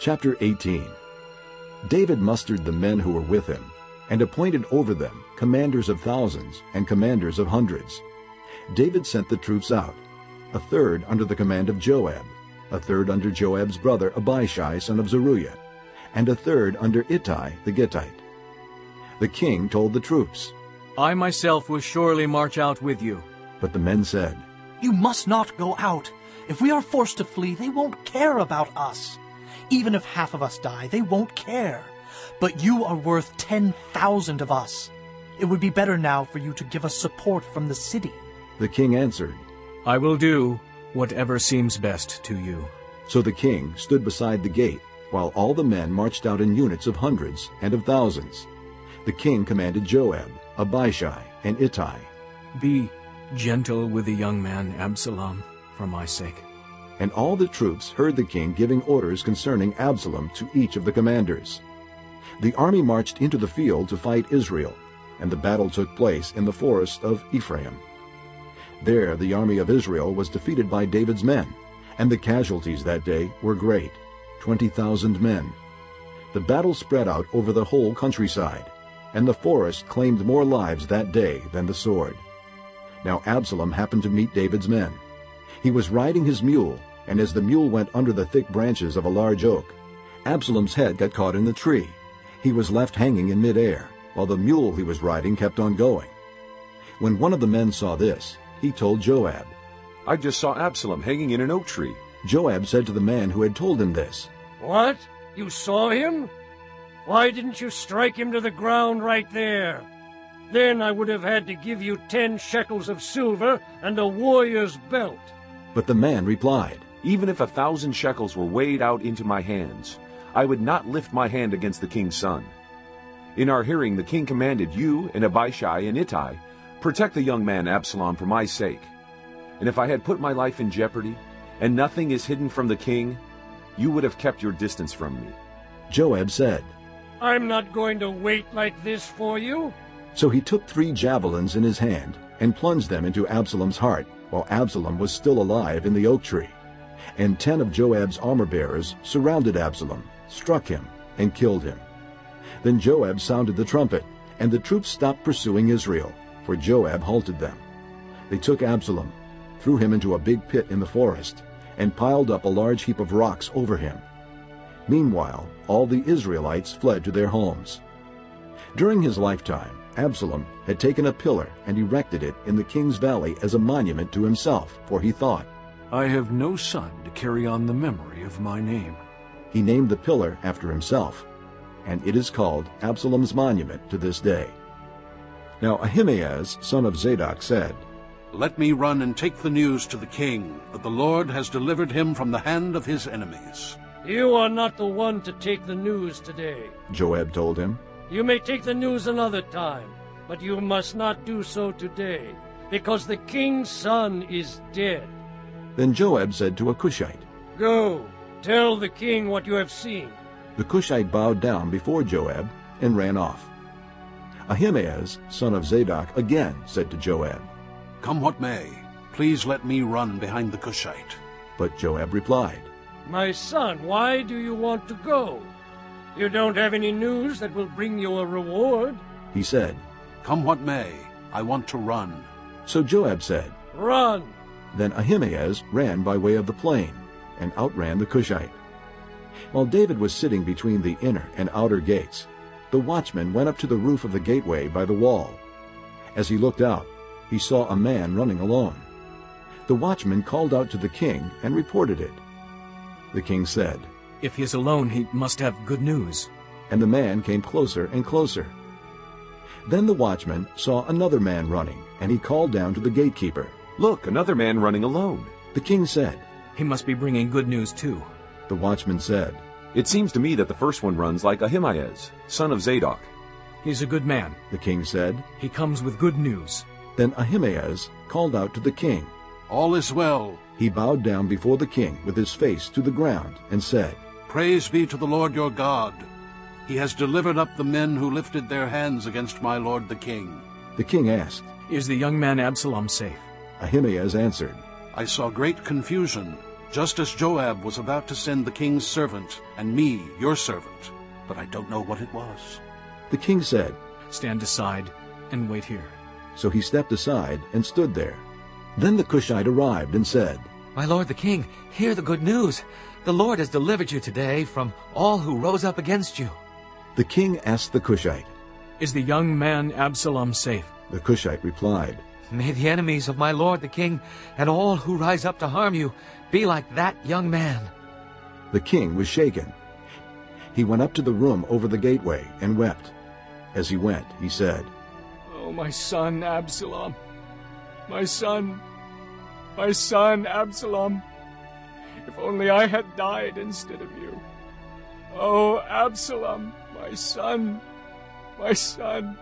Chapter 18 David mustered the men who were with him, and appointed over them commanders of thousands and commanders of hundreds. David sent the troops out, a third under the command of Joab, a third under Joab's brother Abishai son of Zeruiah, and a third under Ittai the Gittite. The king told the troops, I myself will surely march out with you. But the men said, You must not go out. If we are forced to flee, they won't care about us. Even if half of us die, they won't care. But you are worth ten thousand of us. It would be better now for you to give us support from the city. The king answered, I will do whatever seems best to you. So the king stood beside the gate, while all the men marched out in units of hundreds and of thousands. The king commanded Joab, Abishai, and Ittai, Be gentle with the young man Absalom for my sake. And all the troops heard the king giving orders concerning Absalom to each of the commanders. The army marched into the field to fight Israel, and the battle took place in the forest of Ephraim. There the army of Israel was defeated by David's men, and the casualties that day were great, 20,000 men. The battle spread out over the whole countryside, and the forest claimed more lives that day than the sword. Now Absalom happened to meet David's men. He was riding his mule, and as the mule went under the thick branches of a large oak, Absalom's head got caught in the tree. He was left hanging in midair, while the mule he was riding kept on going. When one of the men saw this, he told Joab. I just saw Absalom hanging in an oak tree. Joab said to the man who had told him this, What? You saw him? Why didn't you strike him to the ground right there? Then I would have had to give you ten shekels of silver and a warrior's belt. But the man replied, Even if a thousand shekels were weighed out into my hands, I would not lift my hand against the king's son. In our hearing the king commanded you and Abishai and Ittai, Protect the young man Absalom for my sake. And if I had put my life in jeopardy, and nothing is hidden from the king, you would have kept your distance from me. Joab said, I'm not going to wait like this for you. So he took three javelins in his hand and plunged them into Absalom's heart, while Absalom was still alive in the oak tree. And ten of Joab's armor-bearers surrounded Absalom, struck him, and killed him. Then Joab sounded the trumpet, and the troops stopped pursuing Israel, for Joab halted them. They took Absalom, threw him into a big pit in the forest, and piled up a large heap of rocks over him. Meanwhile, all the Israelites fled to their homes. During his lifetime, Absalom had taken a pillar and erected it in the king's valley as a monument to himself, for he thought, I have no son to carry on the memory of my name. He named the pillar after himself, and it is called Absalom's monument to this day. Now Ahimaaz, son of Zadok, said, Let me run and take the news to the king, that the Lord has delivered him from the hand of his enemies. You are not the one to take the news today. Joab told him. You may take the news another time, but you must not do so today, because the king's son is dead. Then Joab said to a Cushite, Go, tell the king what you have seen. The Cushite bowed down before Joab and ran off. Ahimaaz, son of Zadok, again said to Joab, Come what may, please let me run behind the Cushite. But Joab replied, My son, why do you want to go? You don't have any news that will bring you a reward. He said, Come what may, I want to run. So Joab said, Run. Then Ahimaaz ran by way of the plain, and outran the Cushite. While David was sitting between the inner and outer gates, the watchman went up to the roof of the gateway by the wall. As he looked out, he saw a man running alone. The watchman called out to the king and reported it. The king said, If he is alone, he must have good news. And the man came closer and closer. Then the watchman saw another man running, and he called down to the gatekeeper. Look, another man running alone. The king said, He must be bringing good news too. The watchman said, It seems to me that the first one runs like Ahimaaz, son of Zadok. He's a good man. The king said. He comes with good news. Then Ahimaaz called out to the king. All is well. He bowed down before the king with his face to the ground and said, Praise be to the Lord your God. He has delivered up the men who lifted their hands against my lord the king. The king asked, Is the young man Absalom safe? Ahimaaz answered, I saw great confusion, just as Joab was about to send the king's servant and me, your servant, but I don't know what it was. The king said, Stand aside and wait here. So he stepped aside and stood there. Then the Cushite arrived and said, My lord the king, hear the good news. The Lord has delivered you today from all who rose up against you. The king asked the Cushite. Is the young man Absalom safe? The Cushite replied, May the enemies of my lord the king and all who rise up to harm you be like that young man. The king was shaken. He went up to the room over the gateway and wept. As he went, he said, Oh, my son Absalom! My son! My son Absalom! If only I had died instead of you. Oh, Absalom, my son! My son!